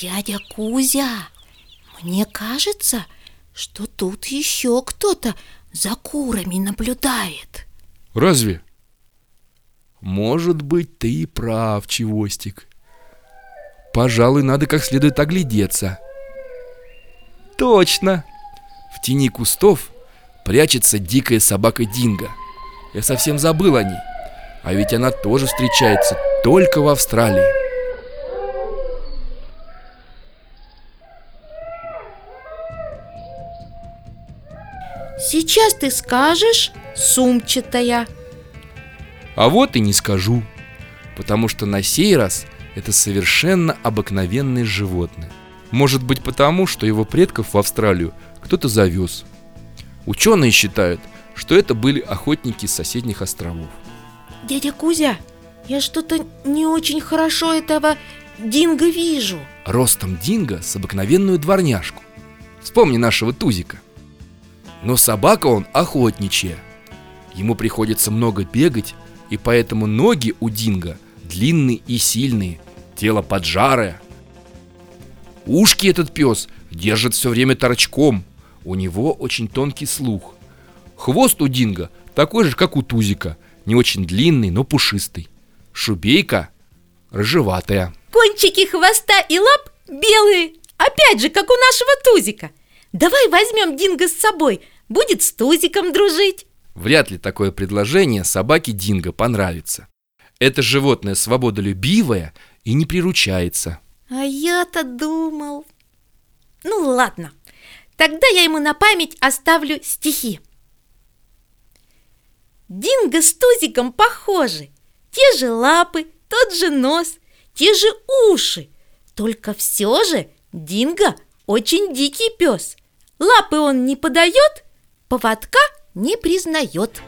Дядя Кузя, мне кажется, что тут еще кто-то за курами наблюдает Разве? Может быть, ты и прав, Чевостик. Пожалуй, надо как следует оглядеться. Точно! В тени кустов прячется дикая собака Динго. Я совсем забыл о ней. А ведь она тоже встречается только в Австралии. Сейчас ты скажешь сумчатая А вот и не скажу, потому что на сей раз это совершенно обыкновенное животное. Может быть потому, что его предков в Австралию кто-то завез. Ученые считают, что это были охотники с соседних островов. Дядя Кузя, я что-то не очень хорошо этого динго вижу Ростом Динго с обыкновенную дворняжку. Вспомни нашего Тузика. Но собака он охотничья. Ему приходится много бегать, и поэтому ноги у Динго длинные и сильные, тело поджарое. Ушки этот пес держит все время торчком, у него очень тонкий слух. Хвост у Динго такой же, как у Тузика, не очень длинный, но пушистый. Шубейка рыжеватая. Кончики хвоста и лап белые, опять же, как у нашего Тузика. Давай возьмем Динго с собой, будет с Тузиком дружить. Вряд ли такое предложение собаке Динго понравится. Это животное свободолюбивое и не приручается. А я-то думал... Ну ладно, тогда я ему на память оставлю стихи. Динго с Тузиком похожи. Те же лапы, тот же нос, те же уши. Только все же Динго очень дикий пес. Лапы он не подает, поводка не признает.